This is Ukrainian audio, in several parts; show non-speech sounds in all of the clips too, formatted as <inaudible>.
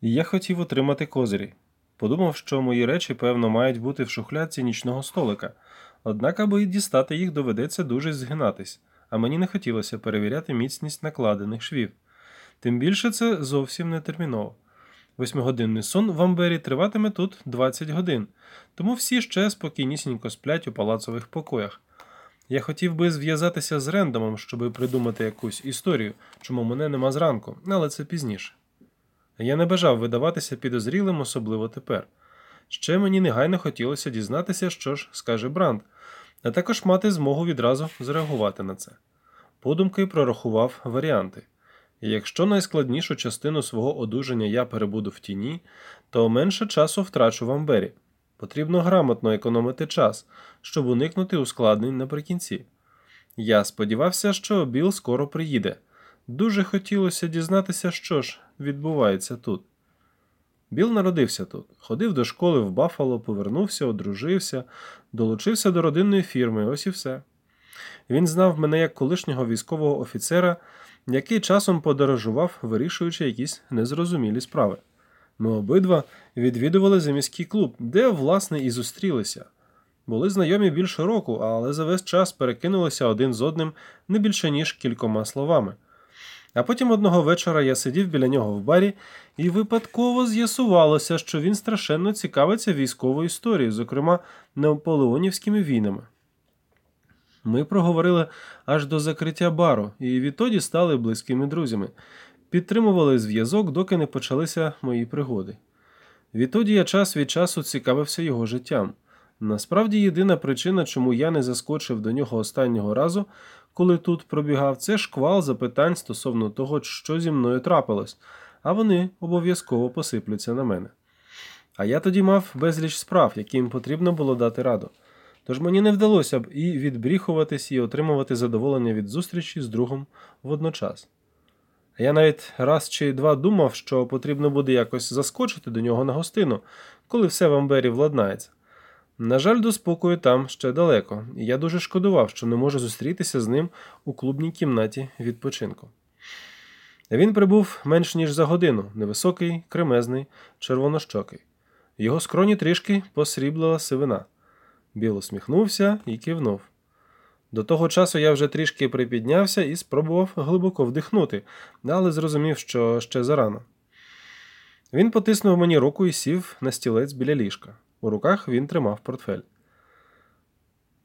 Я хотів отримати козирі. Подумав, що мої речі, певно, мають бути в шухлядці нічного столика, однак, аби дістати їх, доведеться дуже згинатись, а мені не хотілося перевіряти міцність накладених швів. Тим більше це зовсім не терміново. Восьмигодинний сон в Амбері триватиме тут 20 годин, тому всі ще спокійнісінько сплять у палацових покоях. Я хотів би зв'язатися з рендомом, щоб придумати якусь історію, чому мене нема зранку, але це пізніше. Я не бажав видаватися підозрілим, особливо тепер. Ще мені негайно хотілося дізнатися, що ж скаже Бранд, а також мати змогу відразу зреагувати на це. Подумки прорахував варіанти. Якщо найскладнішу частину свого одужання я перебуду в тіні, то менше часу втрачу в Амбері. Потрібно грамотно економити час, щоб уникнути ускладнень наприкінці. Я сподівався, що Біл скоро приїде. Дуже хотілося дізнатися, що ж відбувається тут. Біл народився тут, ходив до школи в Баффало, повернувся, одружився, долучився до родинної фірми, ось і все. Він знав мене як колишнього військового офіцера, який часом подорожував, вирішуючи якісь незрозумілі справи. Ми обидва відвідували заміський клуб, де, власне, і зустрілися. Були знайомі більше року, але за весь час перекинулися один з одним не більше ніж кількома словами. А потім одного вечора я сидів біля нього в барі, і випадково з'ясувалося, що він страшенно цікавиться військовою історією, зокрема неополеонівськими війнами. Ми проговорили аж до закриття бару, і відтоді стали близькими друзями, підтримували зв'язок, доки не почалися мої пригоди. Відтоді я час від часу цікавився його життям. Насправді, єдина причина, чому я не заскочив до нього останнього разу, коли тут пробігав, це шквал запитань стосовно того, що зі мною трапилось, а вони обов'язково посиплються на мене. А я тоді мав безліч справ, яким потрібно було дати раду. Тож мені не вдалося б і відбріхуватись, і отримувати задоволення від зустрічі з другом водночас. Я навіть раз чи два думав, що потрібно буде якось заскочити до нього на гостину, коли все в Амбері владнається. На жаль, до спокою там ще далеко, і я дуже шкодував, що не можу зустрітися з ним у клубній кімнаті відпочинку. Він прибув менш ніж за годину, невисокий, кремезний, червонощокий. Його скроні трішки посріблила сивина. Біл усміхнувся і кивнув. До того часу я вже трішки припіднявся і спробував глибоко вдихнути, але зрозумів, що ще зарано. Він потиснув мені руку і сів на стілець біля ліжка. У руках він тримав портфель.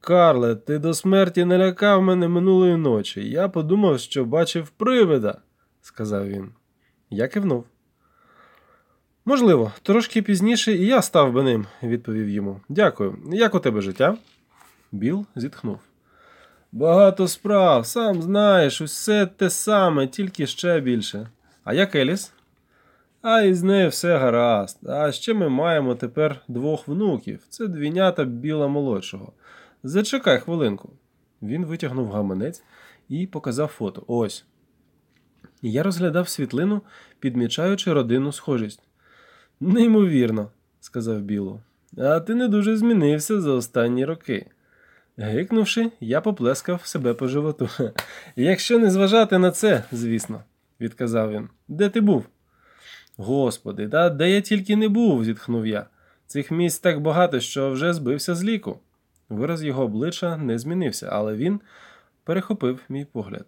Карле, ти до смерті не лякав мене минулої ночі. Я подумав, що бачив привида, сказав він. Я кивнув. Можливо, трошки пізніше і я став би ним, відповів йому. Дякую. Як у тебе життя? Біл зітхнув. Багато справ, сам знаєш, усе те саме, тільки ще більше. А як Еліс? А із нею все гаразд. А ще ми маємо тепер двох внуків. Це двійнята біла молодшого. Зачекай хвилинку. Він витягнув гаманець і показав фото. Ось. Я розглядав світлину, підмічаючи родинну схожість. Неймовірно, сказав Біло. А ти не дуже змінився за останні роки. Гикнувши, я поплескав себе по животу. <laughs> Якщо не зважати на це, звісно, відказав він. Де ти був? Господи, да де я тільки не був, зітхнув я. Цих місць так багато, що вже збився з ліку. Вираз його обличчя не змінився, але він перехопив мій погляд.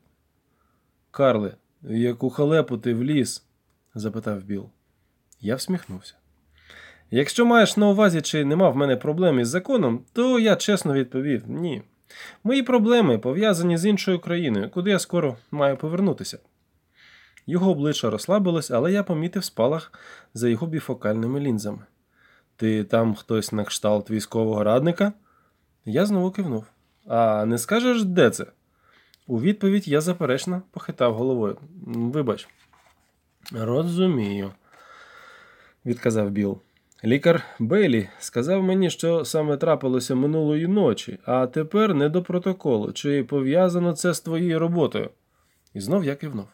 Карле, яку халепу ти вліз? запитав Біл. Я всміхнувся. Якщо маєш на увазі, чи нема в мене проблем із законом, то я чесно відповів ні. Мої проблеми пов'язані з іншою країною, куди я скоро маю повернутися. Його обличчя розслабилось, але я помітив спалах за його біфокальними лінзами. Ти там хтось на кшталт військового радника? Я знову кивнув. А не скажеш, де це? У відповідь я заперечно похитав головою. Вибач. Розумію, відказав Біл. Лікар Бейлі сказав мені, що саме трапилося минулої ночі, а тепер не до протоколу, чи пов'язано це з твоєю роботою. І знов я кивнув.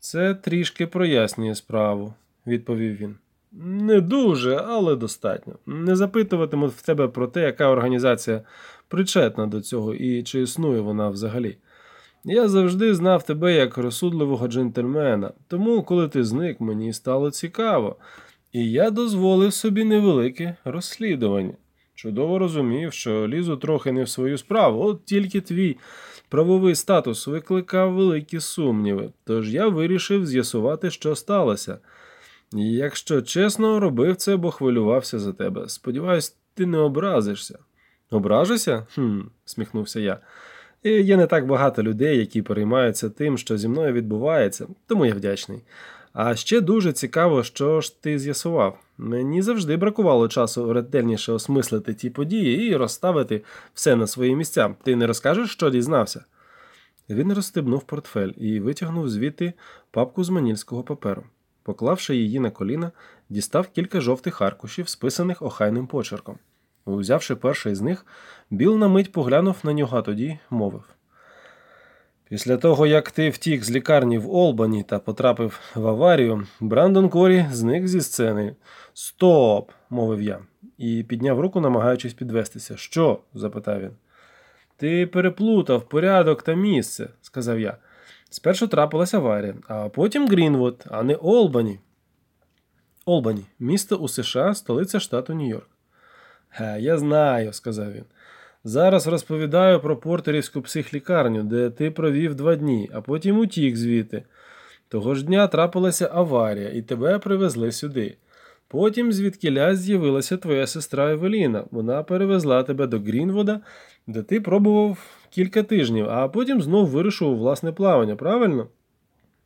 Це трішки прояснює справу, відповів він. Не дуже, але достатньо. Не запитуватимуть в тебе про те, яка організація причетна до цього і чи існує вона взагалі. Я завжди знав тебе як розсудливого джентльмена, тому, коли ти зник, мені стало цікаво, і я дозволив собі невелике розслідування. Чудово розумів, що лізу трохи не в свою справу, от тільки твій правовий статус викликав великі сумніви, тож я вирішив з'ясувати, що сталося. Якщо чесно, робив це, бо хвилювався за тебе. Сподіваюсь, ти не образишся. Ображуся? Хм, сміхнувся я. І Є не так багато людей, які переймаються тим, що зі мною відбувається, тому я вдячний. А ще дуже цікаво, що ж ти з'ясував. Мені завжди бракувало часу ретельніше осмислити ті події і розставити все на свої місця. Ти не розкажеш, що дізнався? Він розстебнув портфель і витягнув звідти папку з манільського паперу. Поклавши її на коліна, дістав кілька жовтих аркушів, списаних охайним почерком. Узявши перший з них, Біл на мить поглянув на нього, тоді мовив. Після того, як ти втік з лікарні в Олбані та потрапив в аварію, Брандон Корі зник зі сцени. Стоп! мовив я, і підняв руку, намагаючись підвестися. Що? запитав він. Ти переплутав порядок та місце, сказав я. Спершу трапилася аварія, а потім Грінвуд, а не Олбані. Олбані, місто у США, столиця штату Нью-Йорк. Я знаю, сказав він. Зараз розповідаю про портерівську психлікарню, де ти провів два дні, а потім утік звідти. Того ж дня трапилася аварія, і тебе привезли сюди. Потім звідкіля з'явилася твоя сестра Евеліна. Вона перевезла тебе до Грінвуда, де ти пробував кілька тижнів, а потім знов вирушив у власне плавання, правильно?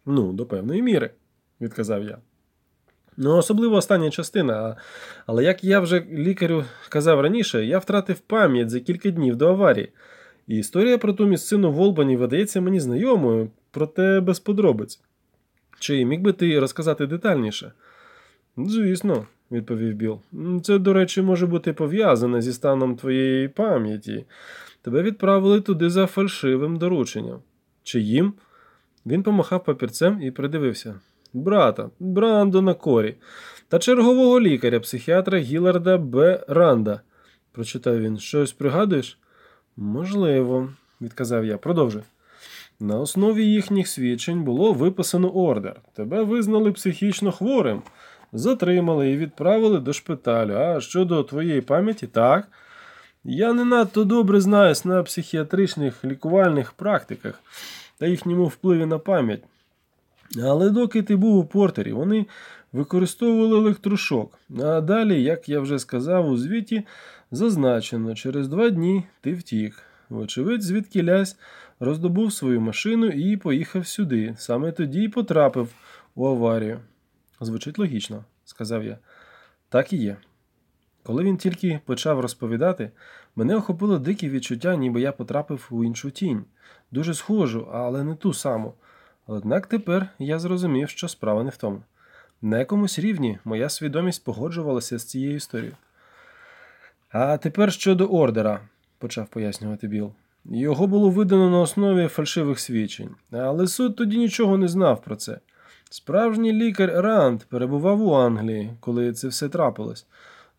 Ну, до певної міри, відказав я. Ну, особливо остання частина. Але як я вже лікарю казав раніше, я втратив пам'ять за кілька днів до аварії. І історія про ту місцину в Олбані видається мені знайомою, проте без подробиць. Чи міг би ти розказати детальніше? Звісно, відповів Біл. Це, до речі, може бути пов'язане зі станом твоєї пам'яті. Тебе відправили туди за фальшивим дорученням. Чи їм? Він помахав папірцем і придивився брата, Брандона Корі та чергового лікаря, психіатра Гіларда Б. Ранда. Прочитав він. Щось пригадуєш? Можливо, відказав я. Продовжуй. На основі їхніх свідчень було виписано ордер. Тебе визнали психічно хворим, затримали і відправили до шпиталю. А щодо твоєї пам'яті, так. Я не надто добре знаюсь на психіатричних лікувальних практиках та їхньому впливі на пам'ять. Але доки ти був у портері, вони використовували електрошок. А далі, як я вже сказав, у звіті зазначено, через два дні ти втік. Вочевидь, звідки лясь роздобув свою машину і поїхав сюди. Саме тоді й потрапив у аварію. Звучить логічно, сказав я. Так і є. Коли він тільки почав розповідати, мене охопило дике відчуття, ніби я потрапив у іншу тінь. Дуже схожу, але не ту саму. Однак тепер я зрозумів, що справа не в тому. На якомусь рівні моя свідомість погоджувалася з цією історією. А тепер щодо ордера, почав пояснювати Біл. Його було видано на основі фальшивих свідчень, але суд тоді нічого не знав про це. Справжній лікар Ранд перебував у Англії, коли це все трапилось.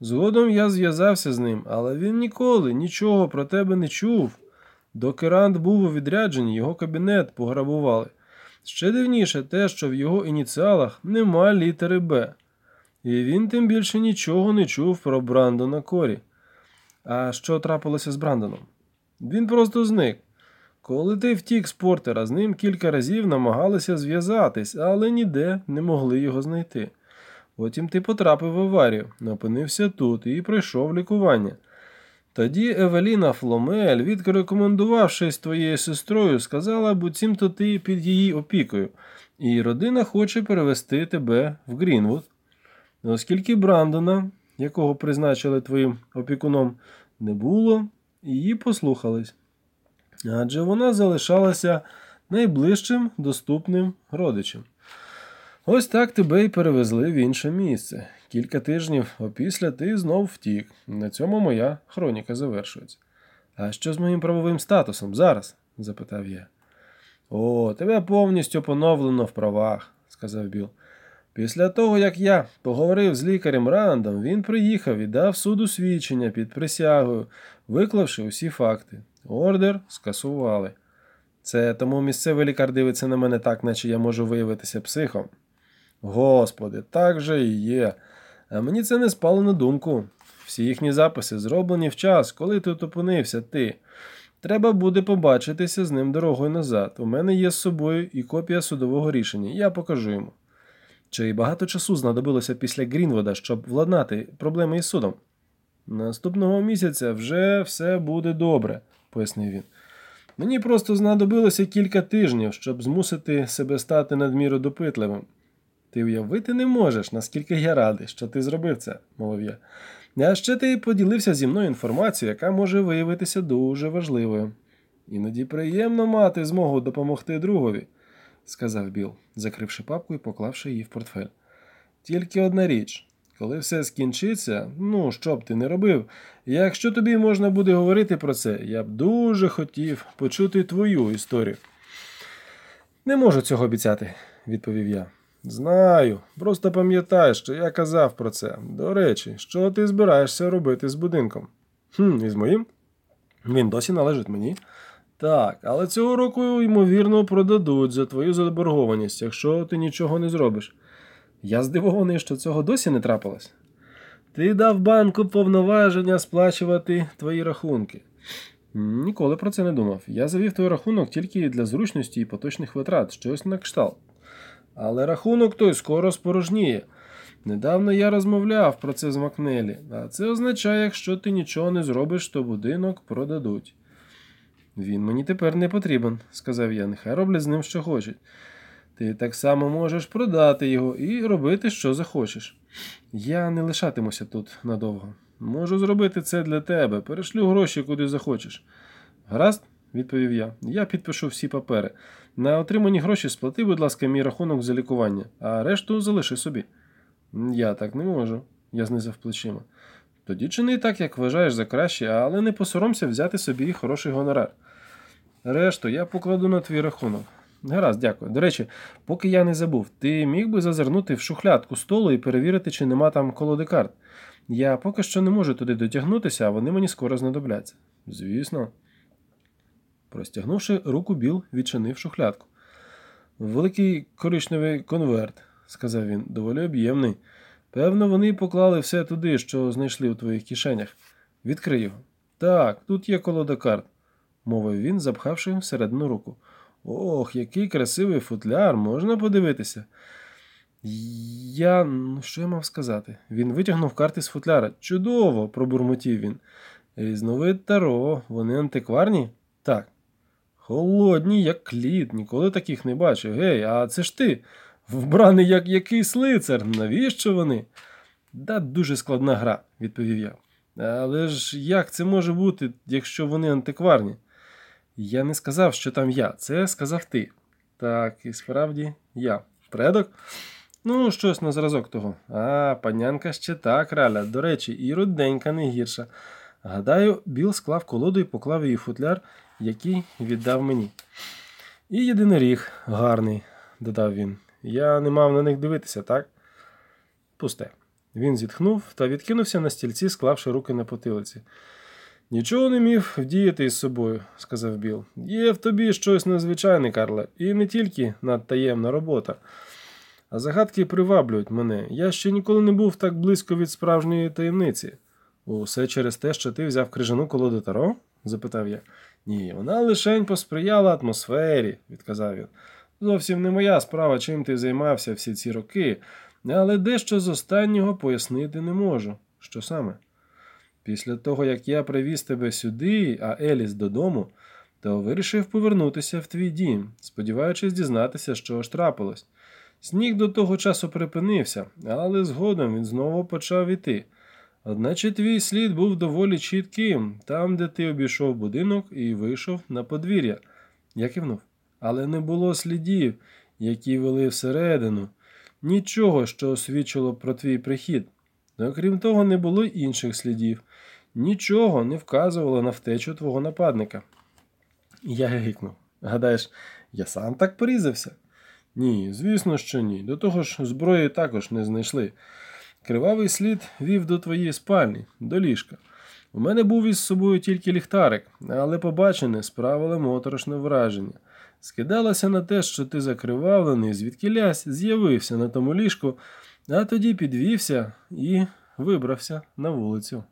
Згодом я зв'язався з ним, але він ніколи нічого про тебе не чув. Доки Ранд був у відрядженні, його кабінет пограбували. Ще дивніше те, що в його ініціалах нема літери Б. І він тим більше нічого не чув про Брандона Корі. А що трапилося з Брандоном? Він просто зник. Коли ти втік з Портера, з ним кілька разів намагалися зв'язатись, але ніде не могли його знайти. Потім ти потрапив в аварію, опинився тут і пройшов лікування. Тоді Евеліна Фломель, відрекомендувавшись твоєю сестрою, сказала, буцімто ти під її опікою, і родина хоче перевести тебе в Грінвуд. Оскільки Брандона, якого призначили твоїм опікуном, не було, її послухались. Адже вона залишалася найближчим доступним родичем. Ось так тебе й перевезли в інше місце. Кілька тижнів опісля ти знов втік. На цьому моя хроніка завершується. А що з моїм правовим статусом зараз? запитав я. О, тебе повністю поновлено в правах, сказав Біл. Після того, як я поговорив з лікарем Рандом, він приїхав і дав суду свідчення під присягою, виклавши усі факти. Ордер скасували. Це тому місцевий лікар дивиться на мене так, наче я можу виявитися психом. Господи, так же і є. А мені це не спало на думку. Всі їхні записи зроблені в час, коли тут опинився ти. Треба буде побачитися з ним дорогою назад. У мене є з собою і копія судового рішення. Я покажу йому. Чи багато часу знадобилося після Грінвода, щоб владнати проблеми із судом? Наступного місяця вже все буде добре, пояснив він. Мені просто знадобилося кілька тижнів, щоб змусити себе стати надміру допитливим. Ти уявити не можеш, наскільки я радий, що ти зробив це, мовив я. А ще ти поділився зі мною інформацією, яка може виявитися дуже важливою. Іноді приємно мати змогу допомогти другові, сказав Біл, закривши папку і поклавши її в портфель. Тільки одна річ. Коли все скінчиться, ну що б ти не робив, якщо тобі можна буде говорити про це, я б дуже хотів почути твою історію. Не можу цього обіцяти, відповів я. Знаю, просто пам'ятай, що я казав про це. До речі, що ти збираєшся робити з будинком? Хм, з моїм? Він досі належить мені. Так, але цього року, ймовірно, продадуть за твою заборгованість, якщо ти нічого не зробиш. Я здивований, що цього досі не трапилось. Ти дав банку повноваження сплачувати твої рахунки. Ніколи про це не думав. Я завів той рахунок тільки для зручності і поточних витрат, щось на кшталт. Але рахунок той скоро спорожніє. Недавно я розмовляв про це з Макнелі, а це означає, якщо ти нічого не зробиш, то будинок продадуть. Він мені тепер не потрібен, сказав я, нехай роблять з ним що хочуть. Ти так само можеш продати його і робити, що захочеш. Я не лишатимуся тут надовго. Можу зробити це для тебе, перешлю гроші куди захочеш. Гаразд, відповів я. Я підпишу всі папери. На отримані гроші сплати, будь ласка, мій рахунок за лікування, а решту залиши собі. Я так не можу, я знизив плечима. Тоді чини так, як вважаєш за краще, але не посоромся взяти собі хороший гонорар. Решту я покладу на твій рахунок. Гаразд, дякую. До речі, поки я не забув, ти міг би зазирнути в шухлядку столу і перевірити, чи нема там колоди карт. Я поки що не можу туди дотягнутися, а вони мені скоро знадобляться. Звісно. Простягнувши руку, Біл відчинив шухлядку. Великий коричневий конверт, сказав він, доволі об'ємний. Певно, вони поклали все туди, що знайшли у твоїх кишенях. Відкрий його. Так, тут є колода карт, мовив він, запхавши всередину руку. Ох, який красивий футляр, можна подивитися. Я. ну що я мав сказати? Він витягнув карти з футляра. Чудово, пробурмотів він. Різновид таро, вони антикварні? Так. Холодні, як кліт, ніколи таких не бачив. Гей, а це ж ти, вбраний як якийсь лицар. Навіщо вони? Да, дуже складна гра, відповів я. Але ж як це може бути, якщо вони антикварні? Я не сказав, що там я, це сказав ти. Так, і справді я. Предок? Ну, щось на зразок того. А, панянка ще та краля. До речі, і руденька не гірша. Гадаю, Біл склав колоду і поклав її футляр, який віддав мені. І єдиноріг гарний, додав він. Я не мав на них дивитися, так? Пусте. Він зітхнув та відкинувся на стільці, склавши руки на потилиці. Нічого не міг вдіяти із собою, сказав Біл. Є в тобі щось незвичайне, Карле, і не тільки надтаємна робота. А загадки приваблюють мене. Я ще ніколи не був так близько від справжньої таємниці. Усе через те, що ти взяв крижану колоду таро? запитав я. Ні, вона лишень посприяла атмосфері, відказав він. Зовсім не моя справа, чим ти займався всі ці роки, але дещо з останнього пояснити не можу. Що саме? Після того, як я привіз тебе сюди, а Еліс додому, то вирішив повернутися в твій дім, сподіваючись дізнатися, що ж трапилось. Сніг до того часу припинився, але згодом він знову почав іти. Одначе твій слід був доволі чітким, там, де ти обійшов будинок і вийшов на подвір'я. Я кивнув. Але не було слідів, які вели всередину, нічого, що освідчило про твій прихід. Окрім того, не було інших слідів. Нічого не вказувало на втечу твого нападника. Я гикнув. Гадаєш, я сам так порізався? Ні, звісно, що ні. До того ж, зброї також не знайшли. Кривавий слід вів до твоєї спальні, до ліжка. У мене був із собою тільки ліхтарик, але побачене справило моторошне враження. Скидалося на те, що ти закривавлений, звідкілясь, з'явився на тому ліжку, а тоді підвівся і вибрався на вулицю.